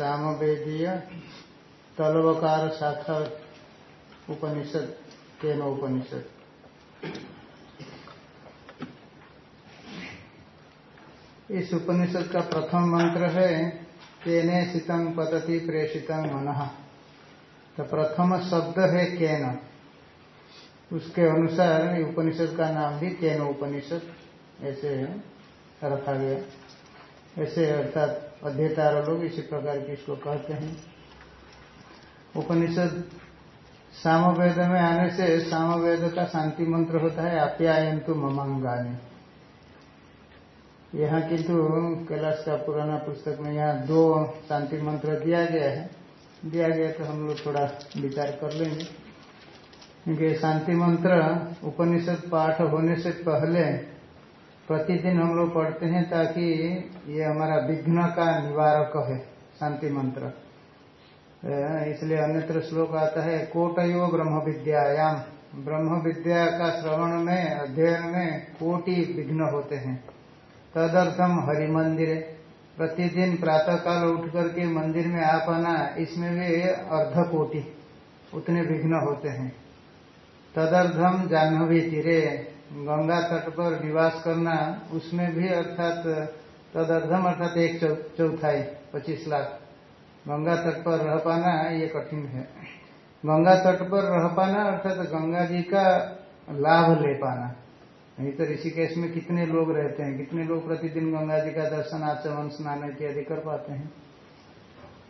सामवेदीय तलवकार शाखा उपनिषद केन उपनिषद। इस उपनिषद का प्रथम मंत्र है, केने शीतंग पतति प्रेषितंग मन। तो प्रथम शब्द है केन। उसके अनुसार उपनिषद का नाम भी केन उपनिषद ऐसे रखा गया। ऐसे अर्थात अध्येतार लोग इसी प्रकार की इसको कहते हैं। उपनिषद सामवेद में आने से सामवेद का शांति मंत्र होता है आप्यायंतु ममंगानी। यहाँ किंतु कैलाश का पुराना पुस्तक में यहाँ दो शांति मंत्र दिया गया है। दिया गया तो हम लोग थोड़ा विचार कर लेंगे। क्योंकि शांति मंत्र उपनिषद पाठ होने से पहले प्रतिदिन हम लोग पढ़ते हैं ताकि ये हमारा विघ्न का निवारक है, शांति मंत्र। इसलिए अन्यत्र श्लोक आता है, कोटयो ब्रह्म विद्यायाम ब्रह्म विद्या का श्रवण में, अध्ययन में कोटि विघ्न होते हैं। तदर्थम हरि मंदिर प्रतिदिन प्रातः काल उठ करके मंदिर में आ पाना इसमें भी अर्ध कोटि, उतने विघ्न होते हैं। तदर्थम जाह्नवी तीरे। गंगा तट पर निवास करना, उसमें भी अर्थात तदर्थम अर्थात एक चौथाई, पच्चीस लाख। गंगा तट पर रह पाना ये कठिन है। गंगा तट पर रह पाना अर्थात गंगा जी का लाभ ले पाना। नहीं तो ऋषिकेश में कितने लोग रहते हैं? कितने लोग प्रतिदिन गंगा जी का दर्शन, आचमन, स्नान इत्यादि कर पाते हैं?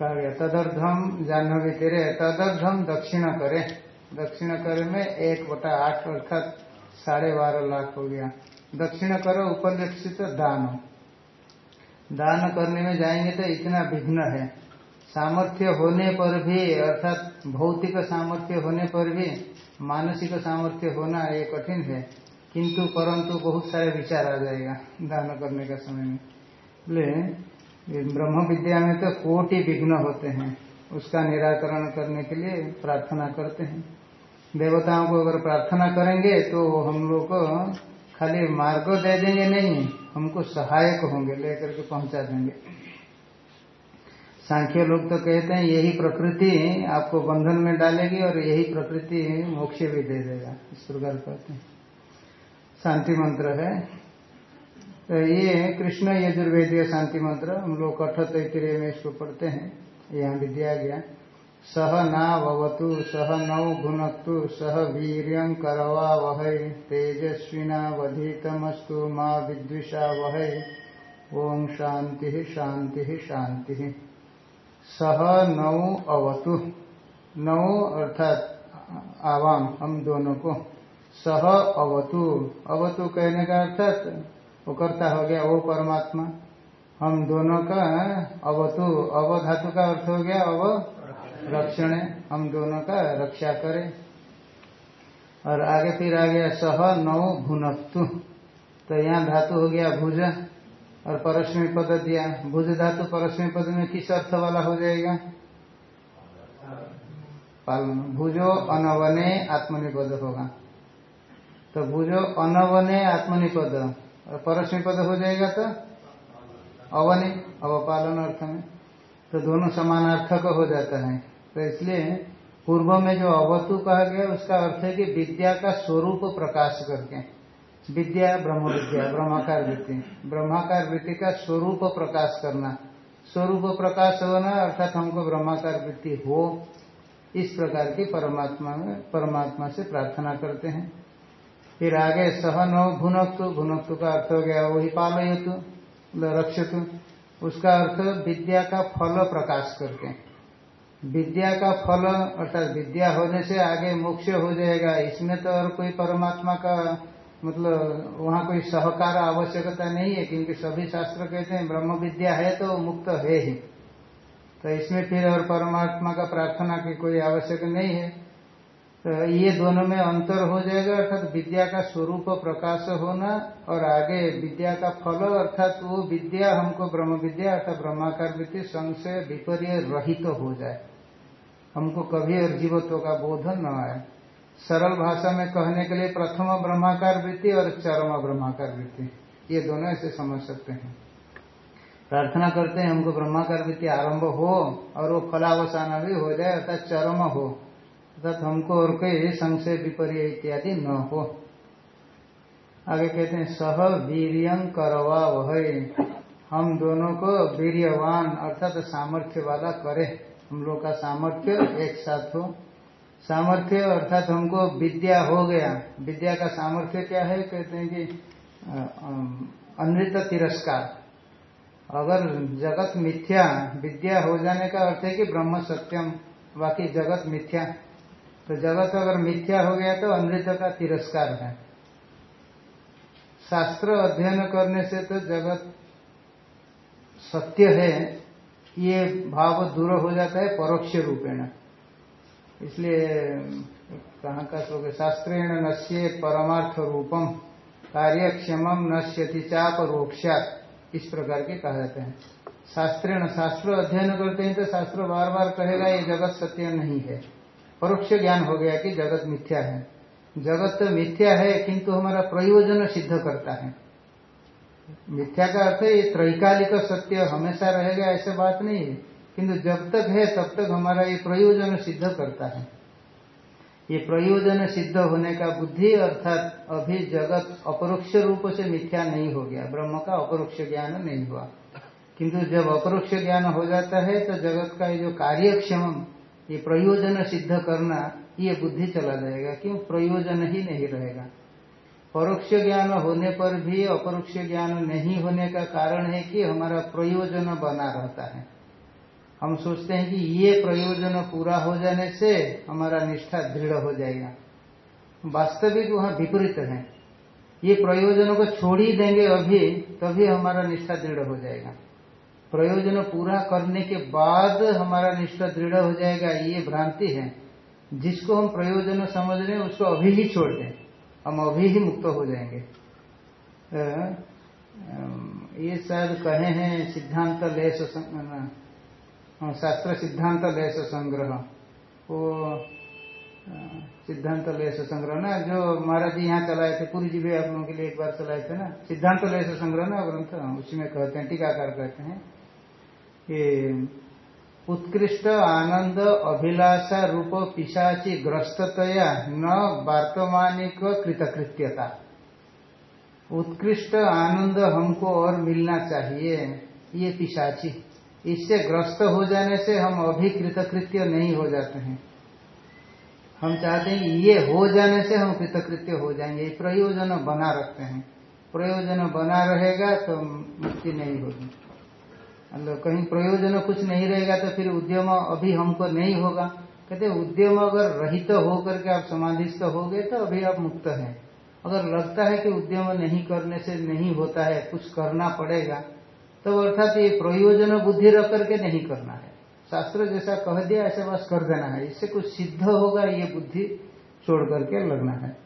कहा गया तदर्धम जाह्नवी तेरे, तदर्धम दक्षिण करे। दक्षिण करे में एक बटा आठ अर्थात साढ़े बारह लाख हो गया। दक्षिण करो उपलक्षित दान दान करने में जाएँगे तो इतना विघ्न है। सामर्थ्य होने पर भी, अर्थात भौतिक सामर्थ्य होने पर भी, मानसिक सामर्थ्य होना ये कठिन है। किंतु परंतु बहुत सारे विचार आ जाएगा दान करने का समय में। इसलिए ब्रह्म विद्या में तो कोटि विघ्न होते हैं। उसका निराकरण करने के लिए प्रार्थना करते हैं। देवताओं को अगर प्रार्थना करेंगे तो हम लोग को खाली मार्ग दे देंगे नहीं, हमको सहायक होंगे, लेकर के पहुँचा देंगे। सांख्य लोग तो कहते हैं, यही प्रकृति आपको बंधन में डालेगी और यही प्रकृति मोक्ष भी दे देगा, इस प्रकार कहते हैं। शांति मंत्र है। तो ये कृष्ण यजुर्वेदीय शांति मंत्र, हम लोग कठ तैतरीय में इसको पढ़ते हैं, यहाँ भी दिया गया। सह नावतु सह नौ भुनक्तु सह वीर करवा वह तेजस्विना वधितमस्तु माँ विद्विषा वह। ओम शांति शांति शांति सह नौ अवतु। नौ अर्थात, आवाम, हम दोनों को। सह अवतु। अवतु कहने का अर्थात, वो करता हो गया, वो परमात्मा। हम दोनों का अवतु अव धातु का अर्थ हो गया, अव रक्षण हम दोनों का रक्षा करें। और आगे फिर आ गया सह नौ भुनक्तु तो यहाँ धातु हो गया भुज और परस्मी पद दिया। भुज धातु परस्मी पद में किस अर्थ वाला हो जाएगा? पालन भुजो अनवने आत्मनिपद होगा। तो बुझो अनवने आत्मनिपद और परस्मी पद हो जाएगा तो अवने, अवपालन अर्थ में। तो दोनों समानार्थक हो जाता है। तो इसलिए पूर्व में जो अवतु कहा गया, उसका अर्थ है कि विद्या का स्वरूप प्रकाश करके। विद्या ब्रह्म विद्या ब्रह्माकार वृत्ति। ब्रह्माकार वृत्ति का स्वरूप प्रकाश करना। स्वरूप प्रकाश होना, अर्थात हमको ब्रह्माकार वृत्ति हो, इस प्रकार की परमात्मा में, परमात्मा से प्रार्थना करते हैं। फिर आगे सहनो भुनक्तु भुनक्तु का अर्थ हो गया, वही पालयतु, रक्षतु। उसका अर्थ विद्या का फल प्रकाश करके। विद्या का फल, अर्थात विद्या होने से आगे मोक्ष हो जाएगा। इसमें तो और कोई परमात्मा का मतलब वहाँ कोई सहकार आवश्यकता नहीं है, क्योंकि सभी शास्त्र कहते हैं, ब्रह्म विद्या है तो मुक्त है ही। तो इसमें फिर और परमात्मा का प्रार्थना की कोई आवश्यक नहीं है। तो ये दोनों में अंतर हो जाएगा, अर्थात विद्या का स्वरूप प्रकाश होना और आगे विद्या का फल, अर्थात वो विद्या हमको ब्रह्म विद्या, अर्थात ब्रह्माकार वृत्ति संशय विपर्य रहित तो हो जाए। हमको कभी और जीवत्व का बोधन न आए। सरल भाषा में कहने के लिए प्रथम ब्रह्माकार वृत्ति और चरम ब्रह्माकार वृत्ति। ये दोनों ऐसे समझ सकते हैं। प्रार्थना करते हैं, हमको ब्रह्माकार वृत्ति आरंभ हो और वो फलावसाना भी हो जाए, अर्थात चरम हो। अर्थात हमको और कोई संशय, विपर्य इत्यादि न हो। आगे कहते हैं, सह वीरियं करवा वह। हम दोनों को वीरवान अर्थात सामर्थ्य वाला करे। हम लोग का सामर्थ्य एक साथ हो। सामर्थ्य अर्थात हमको विद्या हो गया। विद्या का सामर्थ्य क्या है? कहते हैं कि अनृत तिरस्कार। अगर जगत मिथ्या, विद्या हो जाने का अर्थ है कि ब्रह्म सत्यम, बाकी जगत मिथ्या। तो जगत अगर मिथ्या हो गया तो अनृत का तिरस्कार है। शास्त्र अध्ययन करने से तो जगत सत्य है। ये भाव दूर हो जाता है परोक्ष रूपेण। इसलिए कहा का श्लोक शास्त्रेण नश्ये परमार्थ रूपम कार्यक्षम नश्यति चाप रोक्षात इस प्रकार के कहा जाते हैं। शास्त्रेण शास्त्र अध्ययन करते हैं तो शास्त्र बार बार कहेगा, ये जगत सत्य नहीं है। परोक्ष ज्ञान हो गया कि जगत मिथ्या है। जगत तो मिथ्या है, किंतु हमारा प्रयोजन सिद्ध करता है। मिथ्या का अर्थ है, ये त्रैकालिक सत्य हमेशा रहेगा, ऐसे बात नहीं है। किंतु जब तक है, तब तक हमारा ये प्रयोजन सिद्ध करता है। ये प्रयोजन सिद्ध होने का बुद्धि अर्थात अभी जगत अपरोक्ष रूप से मिथ्या नहीं हो गया, ब्रह्म का अपरोक्ष ज्ञान नहीं हुआ। किंतु जब अपरोक्ष ज्ञान हो जाता है तो जगत का ये जो कार्यक्षम, ये प्रयोजन सिद्ध करना, ये बुद्धि चला जाएगा। क्यों? प्रयोजन ही नहीं रहेगा। परोक्ष ज्ञान होने पर भी, अपरोक्ष ज्ञान नहीं होने का कारण है कि हमारा प्रयोजन बना रहता है। हम सोचते हैं कि ये प्रयोजन पूरा हो जाने से हमारा निष्ठा दृढ़ हो जाएगा। वास्तविक वहाँ विपरीत है। ये प्रयोजनों को छोड़ ही देंगे अभी, तभी हमारा निष्ठा दृढ़ हो जाएगा। प्रयोजन पूरा करने के बाद हमारा निष्ठा दृढ़ हो जाएगा, ये भ्रांति है। जिसको हम प्रयोजन समझ रहे हैं, उसको अभी ही छोड़ दें। हम अभी ही मुक्त हो जाएँगे। ये शायद कहे हैं सिद्धांत लेस शास्त्र सिद्धांत लेस संग्रह। वो सिद्धांत लेस संग्रह ना, जो महाराज जी यहाँ चलाए थे, पूरी जी भी आप लोगों के लिए एक बार चलाए थे ना, सिद्धांत लेस संग्रह ना ग्रंथ उसमें कहते हैं, टीकाकार कहते हैं कि उत्कृष्ट आनंद, अभिलाषा, रूप, पिशाची ग्रस्ततया न वार्तमानिक कृतकृत्यता। उत्कृष्ट आनंद हमको और मिलना चाहिए, ये पिशाची। इससे ग्रस्त हो जाने से हम अभी कृतकृत्य नहीं हो जाते हैं। हम चाहते हैं ये हो जाने से हम कृतकृत्य हो जाएँगे प्रयोजन बना रखते हैं। प्रयोजन बना रहेगा तो मुक्ति नहीं होगी। मतलब कहीं प्रयोजन कुछ नहीं रहेगा तो फिर उद्यम अभी हमको नहीं होगा। कहते उद्यम अगर रहित तो हो करके आप समाधिस्थ हो गए तो अभी आप मुक्त हैं। अगर लगता है कि उद्यम नहीं करने से नहीं होता है, कुछ करना पड़ेगा तो अर्थात ये प्रयोजन बुद्धि रख करके नहीं करना है। शास्त्र जैसा कह दिया, ऐसे बस कर देना है। इससे कुछ सिद्ध होगा, ये बुद्धि छोड़ करके लगना है।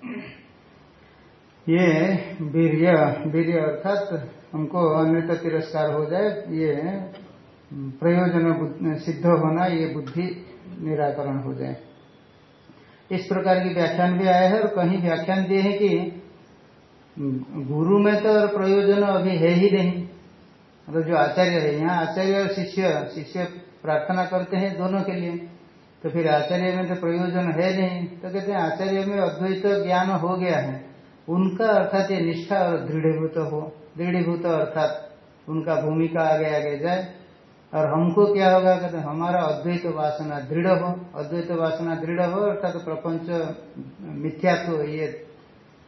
ये वीर्य वीर्य अर्थात हमको अनृत तिरस्कार हो जाए, ये प्रयोजन सिद्ध होना, ये बुद्धि निराकरण हो जाए। इस प्रकार की व्याख्यान भी आया है और कहीं व्याख्यान दिए हैं कि गुरु में तो प्रयोजन अभी है ही नहीं। मतलब जो आचार्य है, यहाँ आचार्य और शिष्य शिष्य प्रार्थना करते हैं दोनों के लिए। तो फिर आचार्य में तो प्रयोजन है नहीं। तो कहते हैं, आचार्य में अद्वैत ज्ञान हो गया है। उनका अर्थात ये निष्ठा और दृढ़ीभूत हो। दृढ़ीभूत अर्थात उनका भूमिका आगे आगे जाए। और हमको क्या होगा, कहते हमारा अद्वैत वासना दृढ़ हो। अद्वैत वासना दृढ़ हो, अर्थात प्रपंच मिथ्यात्व ये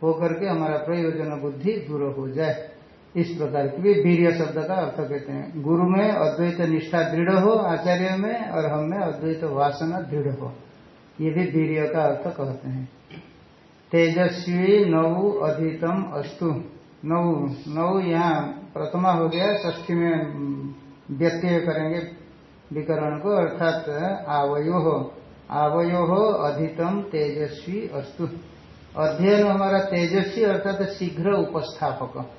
हो करके हमारा प्रयोजन बुद्धि दूर हो जाए। इस प्रकार की भी वीर्य शब्द का अर्थ कहते हैं। गुरु में अद्वैत निष्ठा दृढ़ हो, आचार्य में और हम में अद्वैत वासना दृढ़ हो। ये भी वीर्य का अर्थ कहते हैं। तेजस्वी नौ अधितम अस्तु। नौ नौ यहाँ प्रथमा हो गया ष्ठी में व्यक्ति करेंगे विकरण को, अर्थात आवयो। हो आवयो हो अधितम तेजस्वी अस्तु। अध्ययन हमारा तेजस्वी, अर्थात शीघ्र उपस्थापक।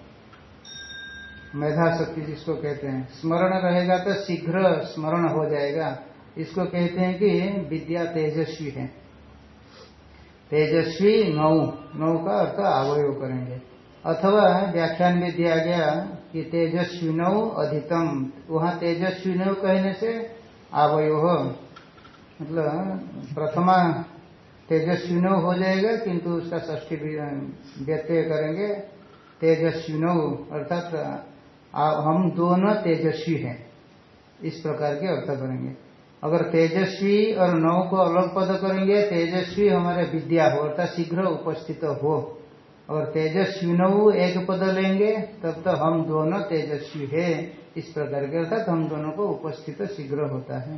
मेधा शक्ति जिसको कहते हैं। स्मरण रहेगा तो शीघ्र स्मरण हो जाएगा। इसको कहते हैं कि विद्या तेजस्वी है। तेजस्वी नौ नौ का अर्थ आवय करेंगे। अथवा व्याख्यान में दिया गया कि तेजस्विनो अधितम, वहाँ तेजस्विनो कहने से आवयो मतलब प्रथमा तेजस्वी नौ हो जाएगा, किंतु उसका ष्ठी व्यत्यय करेंगे। तेजस्वी नौ, अर्थात हम दोनों तेजस्वी हैं। इस प्रकार के अर्थ करेंगे अगर तेजस्वी और नौ को अलग पद करेंगे, तेजस्वी हमारे विद्या हो, अर्थात शीघ्र उपस्थित हो। और तेजस्वी नौ एक पद लेंगे, तब तो हम दोनों तेजस्वी है। इस प्रकार के अर्थात हम दोनों को उपस्थित शीघ्र होता है।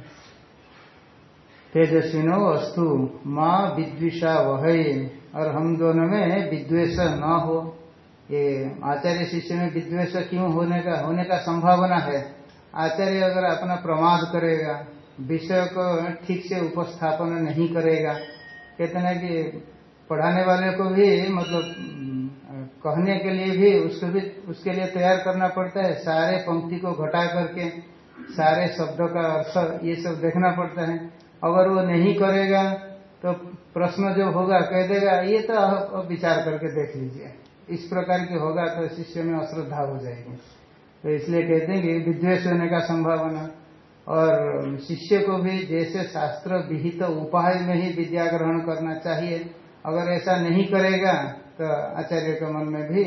तेजस्वी तेजस्विनो अस्तु, माँ विद्विषा वह, और हम दोनों में विद्वेष न हो। ये आचार्य शिष्य में विद्वेष क्यों होने का होने का संभावना है? आचार्य अगर अपना प्रमाद करेगा विषय को ठीक से उपस्थापन नहीं करेगा। कहते हैं कि पढ़ाने वाले को भी मतलब कहने के लिए भी उसको भी उसके लिए तैयार करना पड़ता है। सारे पंक्ति को घटा करके, सारे शब्दों का अर्थ, ये सब देखना पड़ता है। अगर वो नहीं करेगा तो प्रश्न जो होगा, कह देगा, ये तो अब विचार करके देख लीजिए। इस प्रकार की होगा तो शिष्य में अश्रद्धा हो जाएगी। तो इसलिए कहते हैं कि विद्वेष होने का संभावना। और शिष्य को भी जैसे शास्त्र विहित तो उपाय में ही विद्या ग्रहण करना चाहिए। अगर ऐसा नहीं करेगा तो आचार्य के मन में भी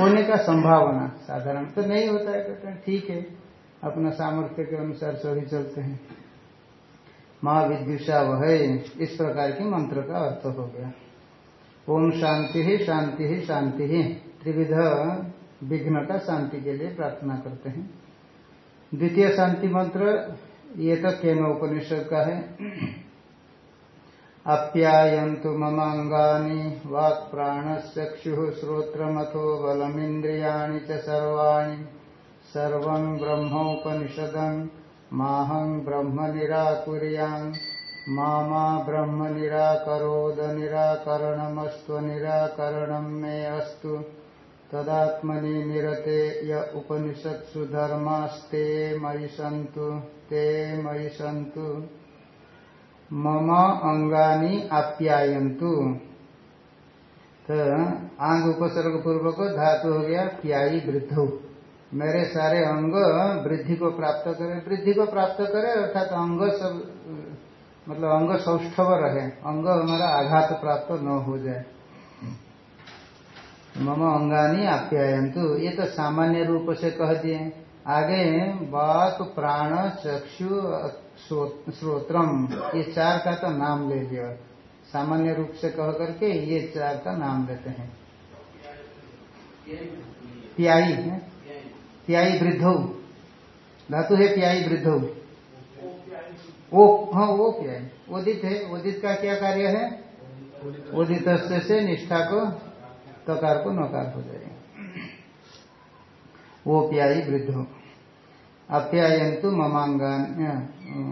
होने का संभावना साधारण तो नहीं होता है, कहते हैं, ठीक है, अपना सामर्थ्य के अनुसार सभी चलते हैं। माँ विद्युषा वह, इस प्रकार की मंत्र का अर्थ हो गया। ओम शांति ही शांति ही शांति ही, त्रिविध विघ्न का शांति के लिए प्रार्थना करते हैं। द्वितीय शांति मंत्र, ये तो केनोपनिषद का है। अप्यायन्तु ममाङ्गानि वाक्प्राणश्चक्षुः श्रोत्रमथो बलमिन्द्रियाणि च सर्वाणि। सर्वम् ब्रह्मोपनिषदम् ब्रह्म निराकुर्याम् मा मा ब्रह्म निराकरोद निराकरणमस्त्वनिराकरणम् मे अस्तु। तदात्मनि निरते य उपनिषत्सु धर्मास्ते मयि सन्तु ते मयि सन्तु मम अंगानी आप्यायन्तु। तो आंग उपसर्ग पूर्वक धातु हो गया प्यायी वृद्धु। मेरे सारे अंग वृद्धि को प्राप्त करे। वृद्धि को प्राप्त करे, अर्थात अंग सब मतलब अंग सौष्ठव रहे। अंग हमारा आघात प्राप्त न हो जाए। मम अंगानी आप्यायंतु ये तो सामान्य रूप से कह दिए आगे वाक, प्राण, चक्षु श्रोत्रम। ये चार का तो नाम ले लिया। सामान्य रूप से कह करके ये चार का नाम लेते हैं। प्याई, है? प्याई वृद्धो। धातु है प्याई वृद्धो। ओ हाँ वो प्याई। उदित है। उदित का क्या कार्य है? उदित से निष्ठा को तकार को नकार हो। जाएगा वो प्यायी वृद्ध अप्यायंतु ममांगान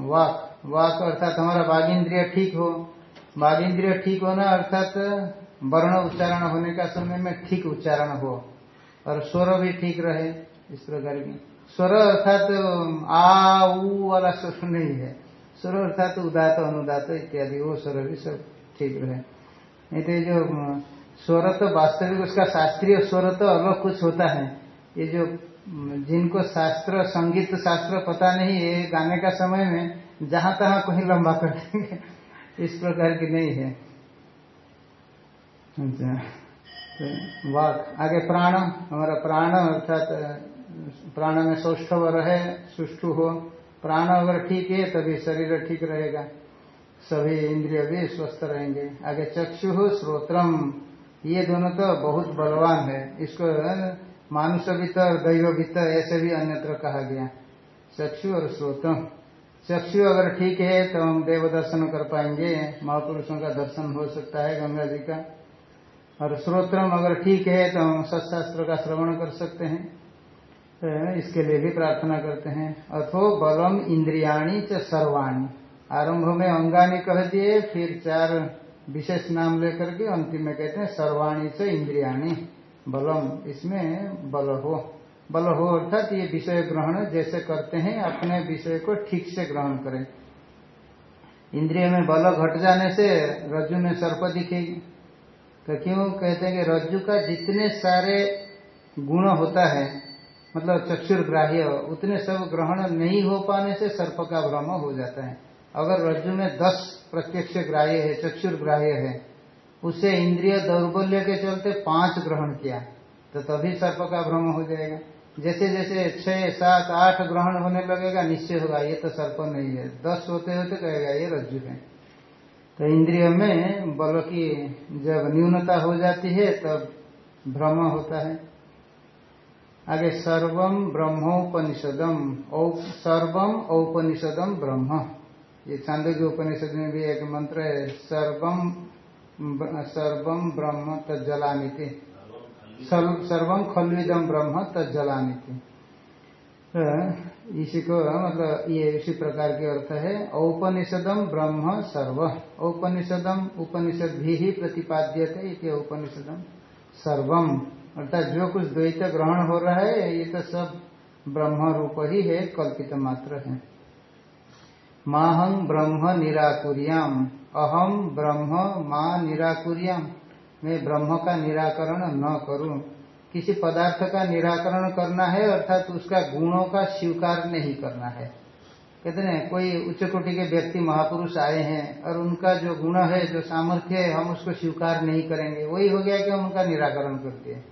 वाक वाक अर्थात हमारा बाघ इंद्रिय ठीक हो। बाघ इंद्रिय ठीक होना अर्थात वर्ण उच्चारण होने का समय में ठीक उच्चारण हो और स्वर भी ठीक रहे इस प्रकार की। स्वर अर्थात आ ऊ वाला स्वर नहीं है स्वर अर्थात उदात, अनुदात इत्यादि, वो स्वर भी सब ठीक रहे। नहीं तो जो स्वर तो वास्तविक, उसका शास्त्रीय स्वर तो अलग कुछ होता है। ये जो जिनको शास्त्र, संगीत शास्त्र पता नहीं है गाने का समय में जहाँ तहां कहीं लंबा कर देंगे। इस प्रकार की नहीं है। अच्छा तो वाक, आगे प्राण हमारा प्राण अर्थात प्राण में सौष्ठव रहे, सुष्ठु हो। प्राण अगर ठीक है, तभी शरीर ठीक रहेगा। सभी इंद्रिय भी स्वस्थ रहेंगे। आगे चक्षु हो, श्रोत्रम। ये दोनों तो बहुत बलवान है। इसको मानुष वित्त और दैव वित्त ऐसे भी अन्यत्र कहा गया। चक्षु और श्रोतम। चक्षु अगर ठीक है तो हम देव दर्शन कर पाएँगे। महापुरुषों का दर्शन हो सकता है गंगा जी का। और श्रोत्रम अगर ठीक है तो हम सत्शास्त्र का श्रवण कर सकते हैं। तो इसके लिए भी प्रार्थना करते हैं। अथो बलम इंद्रियाणी च सर्वाणी। आरंभ में अंगानी कह दिए, फिर चार विशेष नाम लेकर के अंतिम में कहते हैं, सर्वाणी से इंद्रियाणी। बलम, इसमें बल हो। बल हो अर्थात ये विषय ग्रहण जैसे करते हैं, अपने विषय को ठीक से ग्रहण करें। इंद्रिय में बल घट जाने से रज्जु में सर्प दिखेगी। तो क्यों कहते हैं कि रज्जु का जितने सारे गुण होता है मतलब चक्षुर्ग्राह्य, उतने सब ग्रहण नहीं हो पाने से सर्प का भ्रम हो जाता है। अगर रज्जु में दस प्रत्यक्ष ग्राह्य है, चक्षुर ग्राह्य है, उसे इंद्रिय दौर्बल्य के चलते पाँच ग्रहण किया तो तभी सर्प का भ्रम हो जाएगा। जैसे जैसे छह, सात, आठ ग्रहण होने लगेगा, निश्चय होगा, ये तो सर्प नहीं है। दस होते होते कहेगा, ये रज्जु है। तो इंद्रिय में बल की जब न्यूनता हो जाती है, तब भ्रम होता है। आगे सर्वम ब्रह्मोपनिषदम सर्वम औपनिषदम ब्रह्म। ये चांदोग्य उपनिषद में भी एक मंत्र है सर्वम सर्वम ब्रह्म तलानी सर्वम खलविदम ब्रह्म तलानी इसी को मतलब ये इसी प्रकार के अर्थ है औपनिषदम ब्रह्म सर्व। औपनिषदम उपनिषद भी ही प्रतिपाद्य थे औपनिषदम सर्वम अर्थात जो कुछ द्वैत ग्रहण हो रहा है, ये तो सब ब्रह्म रूप ही है, कल्पित मात्र है। माहं ब्रह्म निराकुरियाम। अहम ब्रह्म माँ निराकुरियाम। मैं ब्रह्म का निराकरण न करूँ। किसी पदार्थ का निराकरण करना है, अर्थात उसका गुणों का स्वीकार नहीं करना है। कहते हैं, कोई उच्च कोटि के व्यक्ति महापुरुष आए हैं, और उनका जो गुण है, जो सामर्थ्य है, हम उसको स्वीकार नहीं करेंगे। वही हो गया कि हम उनका निराकरण करते हैं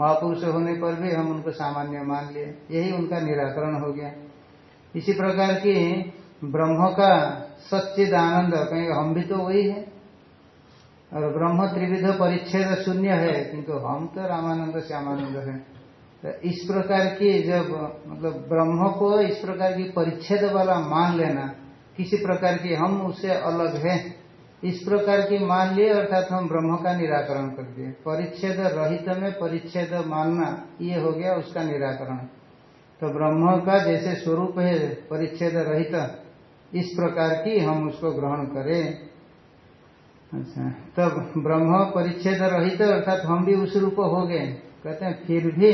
महापुरुष होने पर भी हम उनको सामान्य मान लिए। यही उनका निराकरण हो गया। इसी प्रकार की ब्रह्म का सच्चिद आनंद कहेंगे हम भी तो वही है। और ब्रह्म त्रिविध परिच्छेद शून्य है, किंतु हम तो रामानंद, श्यामानंद है। तो इस प्रकार की जब मतलब ब्रह्म को इस प्रकार की परिच्छेद वाला मान लेना, किसी प्रकार की हम उससे अलग है। इस प्रकार की मान लिए, अर्थात हम ब्रह्म का निराकरण कर दिए। परिच्छेद रहित में परिच्छेद मानना, ये हो गया उसका निराकरण। तो ब्रह्म का जैसे स्वरूप है, परिच्छेद रहित इस प्रकार की हम उसको ग्रहण करें। अच्छा तब ब्रह्म परिच्छेद रहित, अर्थात हम भी उस रूप हो गए। कहते हैं, फिर भी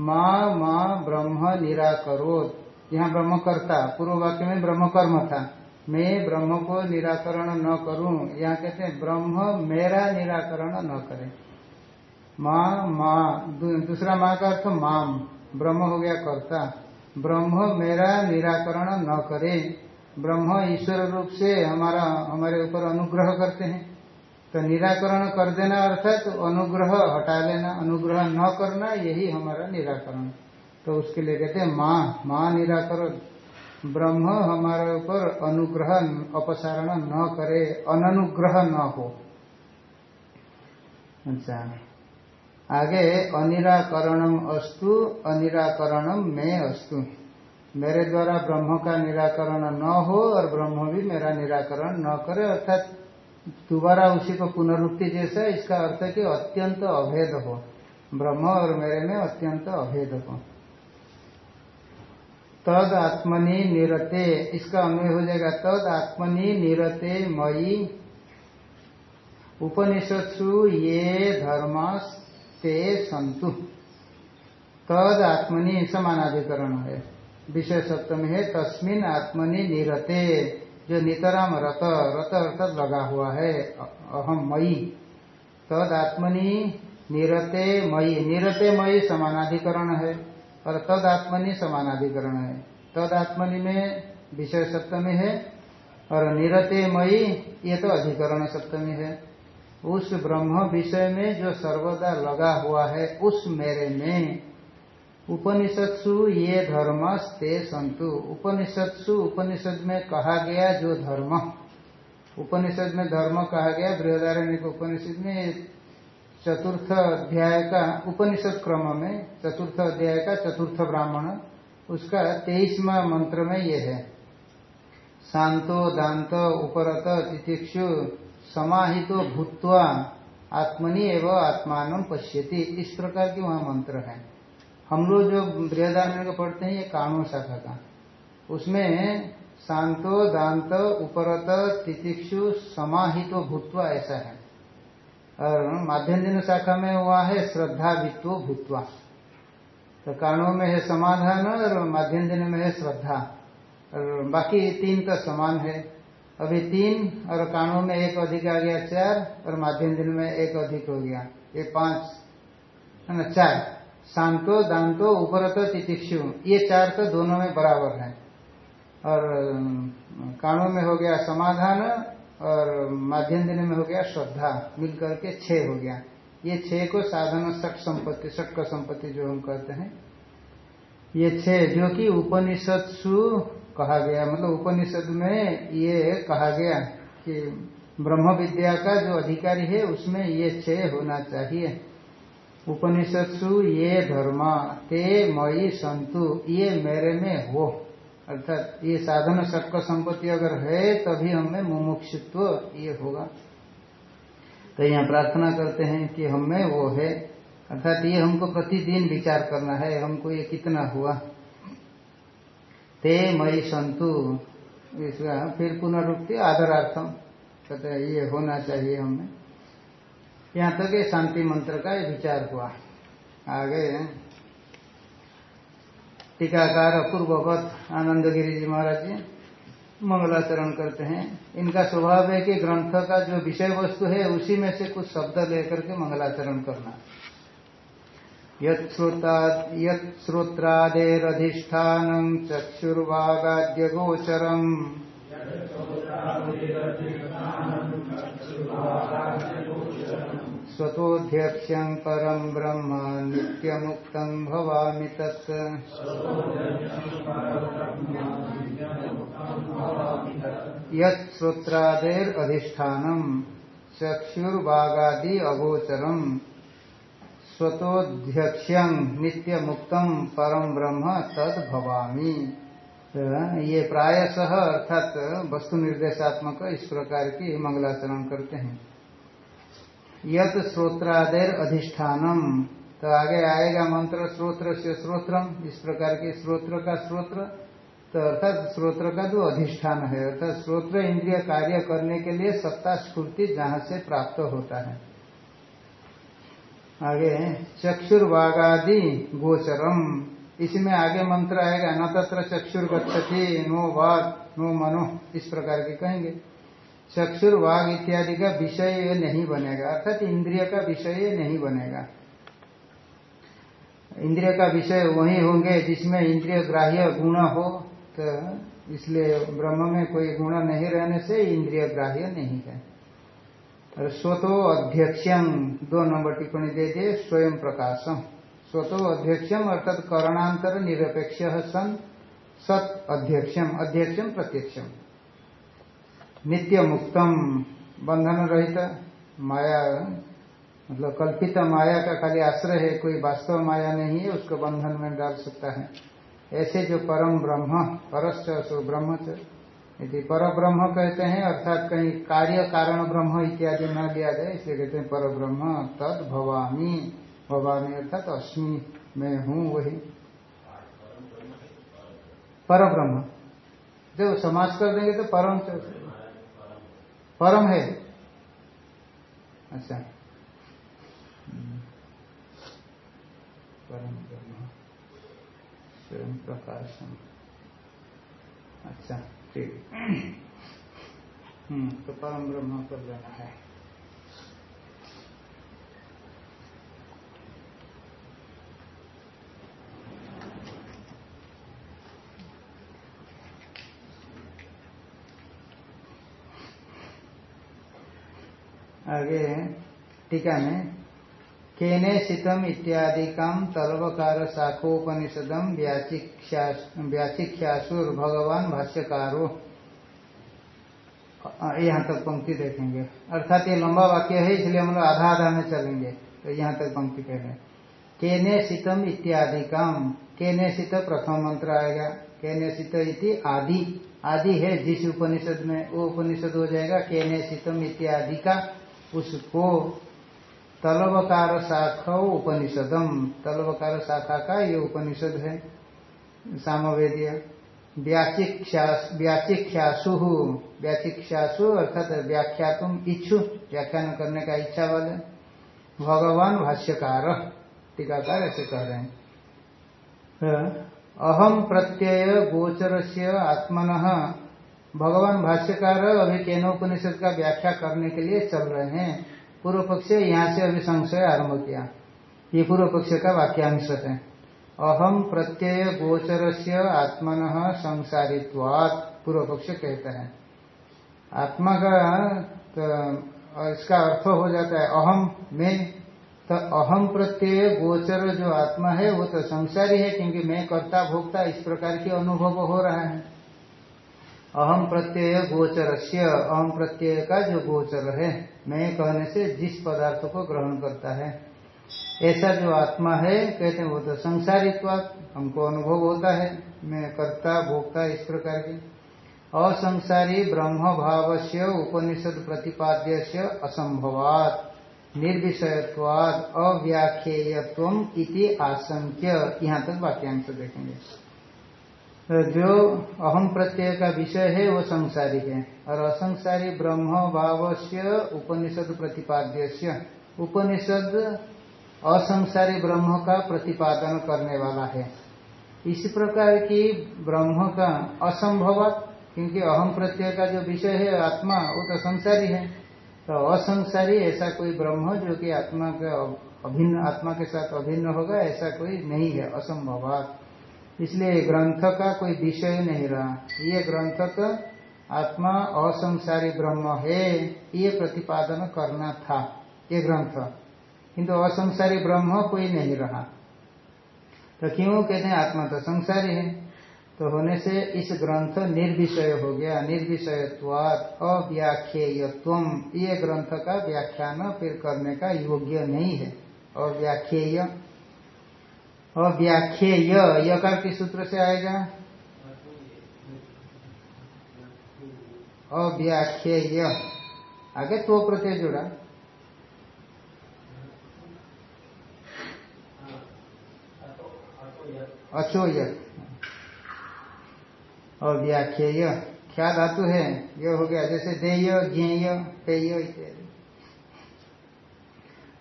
माँ माँ, ब्रह्म निराकरो यहाँ ब्रह्म करता पूर्व वाक्य में ब्रह्म कर्म था। मैं ब्रह्म को निराकरण न करूँ। यहाँ कहते हैं, ब्रह्म मेरा निराकरण न करे। माँ माँ दूसरा माँ का अर्थ माम। ब्रह्म हो गया कर्ता। ब्रह्म मेरा निराकरण न करे। ब्रह्म ईश्वर रूप से हमारा, हमारे ऊपर अनुग्रह करते हैं। तो निराकरण कर देना अर्थात तो अनुग्रह हटा लेना, अनुग्रह न करना, यही हमारा निराकरण। तो उसके लिए कहते हैं माँ माँ निराकरण। ब्रह्म हमारे ऊपर अनुग्रह, अपसारण न करे अनुग्रह न हो। अच्छा। आगे, अनिराकरणम अस्तु, अनिराकरणम में अस्तु। मेरे द्वारा ब्रह्म का निराकरण न हो और ब्रह्म भी मेरा निराकरण न करे, अर्थात दोबारा उसी को पुनरुक्ति जैसा इसका अर्थ है कि अत्यंत अभेद हो। ब्रह्म और मेरे में अत्यंत अभेद हो। तद आत्मनि निरते, इसका अन्वय हो जाएगा, तद आत्मनि निरते मई उपनिषत्सु ये धर्मास्ते संतु। तद आत्मनि समानाधिकरण है। विषय सप्तमी है, तस्मिन आत्मनि निरते, जो नितराम रत रत अर्थात लगा हुआ है अहम मई तद आत्मनि निरते मई निरते मई समानाधिकरण है, और तद आत्मनि समानाधिकरण है। तद आत्मनि में विषय सप्तमी है, और निरते मई ये तो अधिकरण सप्तमी है। उस ब्रह्म विषय में जो सर्वदा लगा हुआ है, उस मेरे में उपनिषत्सु ये धर्म स्ते संतु उपनिषत्सु, उपनिषद में कहा गया जो धर्म। उपनिषद में धर्म कहा गया बृहदारण्य उपनिषद में चतुर्थ अध्याय का उपनिषद क्रम में, चतुर्थ अध्याय का चतुर्थ ब्राह्मण, उसका तेईसवा मंत्र में ये है। शांतो दांत उपरत तितिक्षु समाहितो भूतवा आत्मनि एवं आत्मान पश्यति। इस प्रकार की वहाँ मंत्र है। हम लोग जो बृहदारण्य को पढ़ते हैं, ये कानून शाखा का। उसमें शांतो दांत उपरत तितिक्षु समाहितो भूतवा ऐसा है। और माध्यम शाखा में हुआ है श्रद्धा वित्व भूतवा। तो कानों में है समाधान और माध्यम में है श्रद्धा। और बाकी तीन का समान है। अभी तीन और कानों में एक अधिक आ गया, चार, और माध्यम दिन में एक अधिक हो गया। ये पाँच, है ना? चार। शांतो, दांतो, उपरतो, तितिक्षु। ये चार तो दोनों में बराबर है। और कानों में हो गया समाधान और माध्यम दिन में हो गया श्रद्धा। मिलकर के छह हो गया। ये छह को साधन सट संपत्ति सट का संपत्ति जो हम कहते हैं। ये छह जो कि उपनिषद सु कहा गया। मतलब उपनिषद में ये कहा गया कि ब्रह्म विद्या का जो अधिकारी है, उसमें ये छह होना चाहिए। उपनिषत्सु ये धर्म, ते मई संतु, ये मेरे में हो। अर्थात ये साधन सत्क संपत्ति अगर है, तभी हमें मुमुक्षुत्व ये होगा। तो यहाँ प्रार्थना करते हैं कि हमें वो है। अर्थात ये हमको प्रतिदिन विचार करना है, हमको ये कितना हुआ। ते मई संतु, इसका फिर पुनरुक्ति, आदरार्थम। कहते हैं, ये होना चाहिए हमें। यहाँ तक ये शांति मंत्र का विचार हुआ। आगे, टीकाकार पूर्ववत आनंद गिरी जी महाराज जी, मंगलाचरण करते हैं। इनका स्वभाव है कि ग्रंथ का जो विषय वस्तु है, उसी में से कुछ शब्द लेकर के मंगलाचरण करना। यत्श्रोत्रादेरधिष्ठान चक्षुर्वागाद्य गोचरम। स्वतोध्यक्षं परं ब्रह्म नित्यमुक्तं भवामि तत्। यत्श्रोत्रादेरधिष्ठानं चक्षुर्वागादि अगोचरम्। स्वतोध्यक्ष्यं नित्यमुक्तं परम ब्रह्म तद भवामी। ये प्रायशः अर्थात वस्तु निर्देशात्मक इस प्रकार की मंगलाचरण करते हैं। यत श्रोत्रादेर अधिष्ठानम। तो आगे आएगा मंत्र श्रोत्र से श्रोत्रम। इस प्रकार के श्रोत्र का श्रोत्र। तो अर्थात श्रोत्र का जो अधिष्ठान है, अर्थात श्रोत्र इंद्रिय कार्य करने के लिए सत्ता स्फूर्ति जहाँ से प्राप्त होता है। आगे चक्षुर्वागादि गोचरम। इसमें आगे मंत्र आएगा, न तत्र चक्षुर गच्छति नो वाग नो मनो। इस प्रकार के कहेंगे। चक्षुर वाग इत्यादि का विषय नहीं बनेगा, अर्थात इंद्रिय का विषय नहीं बनेगा। इंद्रिय का विषय वही होंगे जिसमें इंद्रिय ग्राह्य गुण हो तो इसलिए ब्रह्म में कोई गुण नहीं रहने से इंद्रिय ग्राह्य नहीं है। और स्वतो अध्यक्षम दो नंबर टिप्पणी दे दिए, स्वयं प्रकाशम स्वतो अध्यक्षम अर्थात करणांतर निरपेक्ष सन, सत अध्यक्षम अध्यक्षम प्रत्यक्षम नित्य मुक्तम बंधन रहित माया मतलब कल्पित माया का खाली आश्रय है, कोई वास्तव माया नहीं है, उसको बंधन में डाल सकता है। ऐसे जो परम ब्रह्म परश्च सो ब्रह्म यदि पर ब्रह्म कहते हैं, अर्थात कहीं कार्य कारण ब्रह्म इत्यादि न लिया जाए, इसलिए कहते हैं पर ब्रह्म तद भवामी भवामी अर्थात अस्मि मैं हूँ वही। पर ब्रह्म जब समाज कर देंगे तो परम परम है। अच्छा। परम ब्रह्म। स्वयं प्रकाशम। अच्छा ठीक। हम्म तो परम ब्रह्म पर जाना है। आगे टीका में केने शीतम इत्यादि काम तलवकार शाखोपनिषदम व्याचिख्यासुर भगवान भाष्यकारो। यहाँ तक पंक्ति देखेंगे। अर्थात ये लंबा वाक्य है, इसलिए हम लोग आधा आधा में चलेंगे। तो यहाँ तक पंक्ति कह रहे केने शीतम इत्यादि काम केने शीत प्रथम मंत्र आएगा, केने शीत इति आदि। आदि है जिस उपनिषद में, वो उपनिषद हो जाएगा, केने शीतम इत्यादि का उसको तलवकार शाखा उपनिषदम तलवकार शाखा का ये उपनिषद है, सामवेदीय। व्याचिख्यासु व्याचिख्यासु अर्थात व्याख्या तुम इच्छु, व्याख्यान करने का इच्छा वाले। भगवान भाष्यकार, टीकाकार ऐसे कह रहे हैं। अहम प्रत्यय गोचर से आत्मन। भगवान भाष्यकार अभी केनोपनिषद का व्याख्या करने के लिए चल रहे हैं। पूर्व पक्ष यहाँ से अभी संशय आरंभ किया। ये पूर्व पक्ष का वाक्यांश है। अहम प्रत्यय गोचर से आत्मन संसारित्वात्, पूर्व पक्ष कहता है। आत्मा का तो इसका अर्थ हो जाता है अहम में। तो अहम प्रत्यय गोचर जो आत्मा है, वो तो संसारी है, क्योंकि मैं कर्ता, भोक्ता इस प्रकार की अनुभव हो रहा है। अहम प्रत्यय गोचर से अहम प्रत्यय का जो गोचर है मैं कहने से जिस पदार्थ को ग्रहण करता है। ऐसा जो आत्मा है, कहते हैं वो तो संसारित्व, हमको अनुभव होता है, मैं कर्ता, भोक्ता, इस प्रकार की। असंसारी ब्रह्म भाव से उपनिषद प्रतिपाद्य से असंभवात निर्विषयत्वाद अव्याख्येयत्व इति आशंक्य। यहाँ तक वाक्यांश देखेंगे। तो जो अहम प्रत्यय का विषय है, वो संसारी है। और असंसारी ब्रह्म भाव से उपनिषद प्रतिपाद्य उपनिषद असंसारी ब्रह्म का प्रतिपादन करने वाला है। इसी प्रकार की ब्रह्म का असंभव, क्योंकि अहम प्रत्यय का जो विषय है, आत्मा, वो तो संसारी है। तो असंसारी ऐसा कोई ब्रह्म जो कि आत्मा का अभिन्न, आत्मा के साथ अभिन्न होगा, ऐसा कोई नहीं है असंभव इसलिए ग्रंथ का कोई विषय नहीं रहा। ये ग्रंथ तो आत्मा असंसारी ब्रह्म है, ये प्रतिपादन करना था, ये ग्रंथ। किंतु असंसारी ब्रह्म कोई नहीं रहा। तो क्यों कहते हैं आत्मा तो संसारी है? तो होने से इस ग्रंथ निर्विषय हो गया निर्विषयत्वाद अव्याख्येयत्व। ये ग्रंथ का व्याख्यान फिर करने का योग्य नहीं है। अव्याख्येय अव्याख्येय यकार किस सूत्र से आएगा। अव्याख्येय। आगे तो प्रत्यय जुड़ा। अचोय। और व्याख्येय क्या धातु है? ये हो गया, जैसे देय, ज्ञेय, पेय इत्यादि।